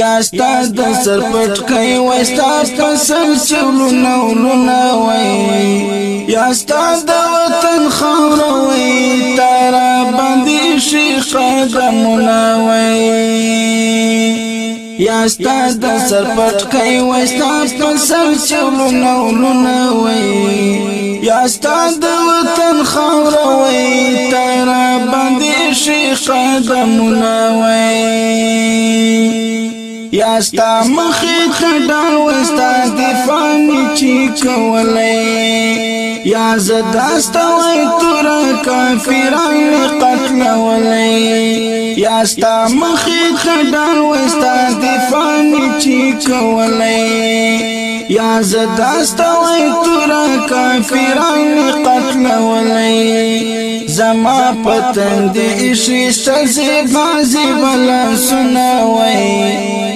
یا ستاس د سرپټ کوي وای ستاس په سر چولو نولو نه وای یا ستاس د وطن خاور وای تر باندې شي قدمونه وای یا ستاس د سرپټ کوي وای ستاس په سر چولو نولو نه وای یا ستاس د وطن خاور وای تر باندې شي قدمونه وای یا ستا مخې ته داو ستا دفاع نشي کولای یا زدا ستا وای تر کافرای قتل ولای یا ستا مخې ته داو ستا دفاع نشي کولای یا زدا ستا وای تر کافرای قتل زما پتن دی اشی سزی بازی بلا سنوی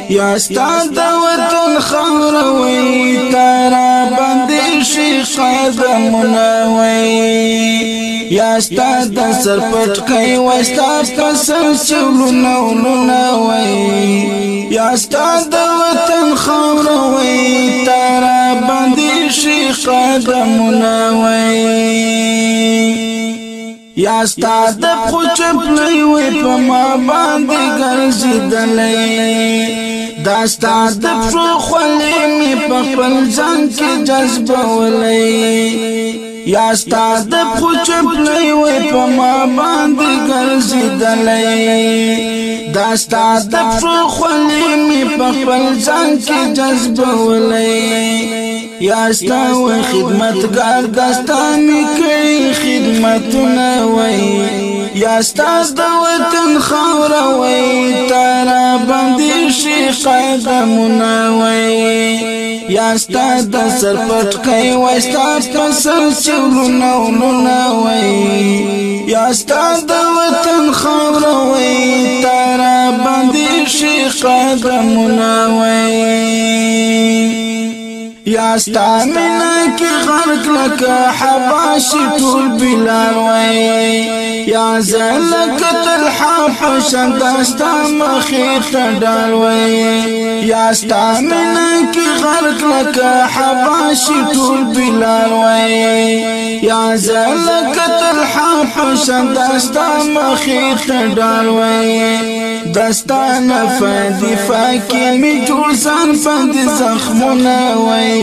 یا ستا دوتن خوروی تارا بندی اشی قدم نوی یا ستا د سر پټ کوي وستا پسر چلو نو نوی یا ستا د وطن خوروی تارا بندی اشی قدم نوی یا ستاد خو چپلې وې په ما باندې ګرځېدلې دا ستاد خو خلې می په خپل ځان کې جذبولې یا ستاد خو چپلې وې په ما باندې ګرځېدلې دا ستاد خو خلې می په خپل ځان کې جذبولې یا ستا و خدمتگار دستا می کئی خدمتونه وی یا ستا د وطن خاور وی تارا باندې شي قدمونه وی یا ستا د سر پټ کای وی ستا په سر چورونه ولونه وی یا ستا د وطن خاور وی تارا باندې شي قدمونه وی يا ستا مینا کی غرق لکا حباشی طول بلان وي يا زلك تلحا حسن دست مخیط دال وی یا ستا مینا کی غرق لکا طول بلان وي یا زل قتل حق سندستا مخی تډالوي دستا فدی فکی می جول سان فند زخمونه وای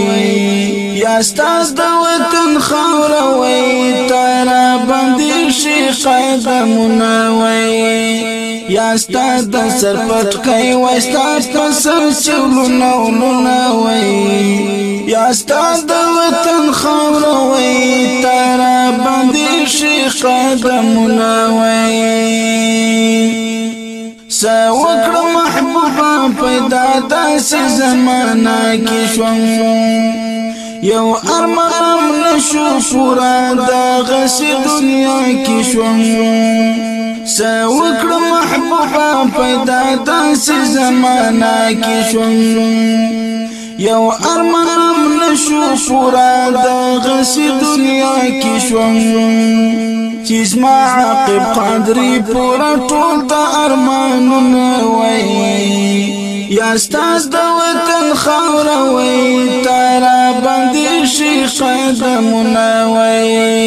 یا استاز دوت وطن خاور وای تر باندې شي قدمونه یا استاز د سر پټ کوي وای استاز پر سر نو وای استاد وطن خوروي تر باندې شیخ قدمونه وي سوکړه محبوبا پیدا داسې زمانہ کې شوم یو ارمان نشو پورا دغه دنیا کې شوم سوکړ محبوبا پیدا داسې زمانہ کې شوم یو ارمانم نشو پورا د غس دنیا کې شوم چې زما عاقب قدرې پورا ټول د ارمانونه وای یا ستاس د وطن خاور وای تارا باندې شي قدمونه وای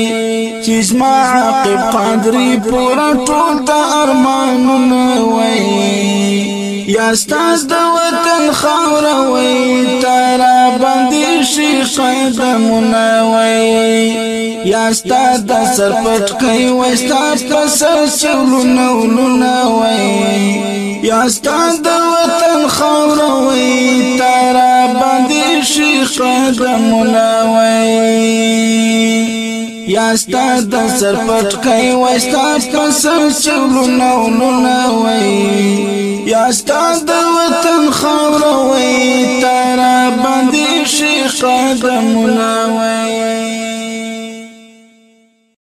چې زما عاقب قدرې پورا ټول د ارمانونه وای یا ستاس د وطن خاور وای تارا باندې شي قدمونه وای یا ستاس د سر پټ کوي وای ستاس په سر چلونه ولونه وای یا ستاس د وطن خاور وای تارا باندې شي قدمونه وای یا ستا د سر پټ کای وای ستا په سر چلو نو نو وای یا ستا د وطن خاور وای تر باندې شیخ قدم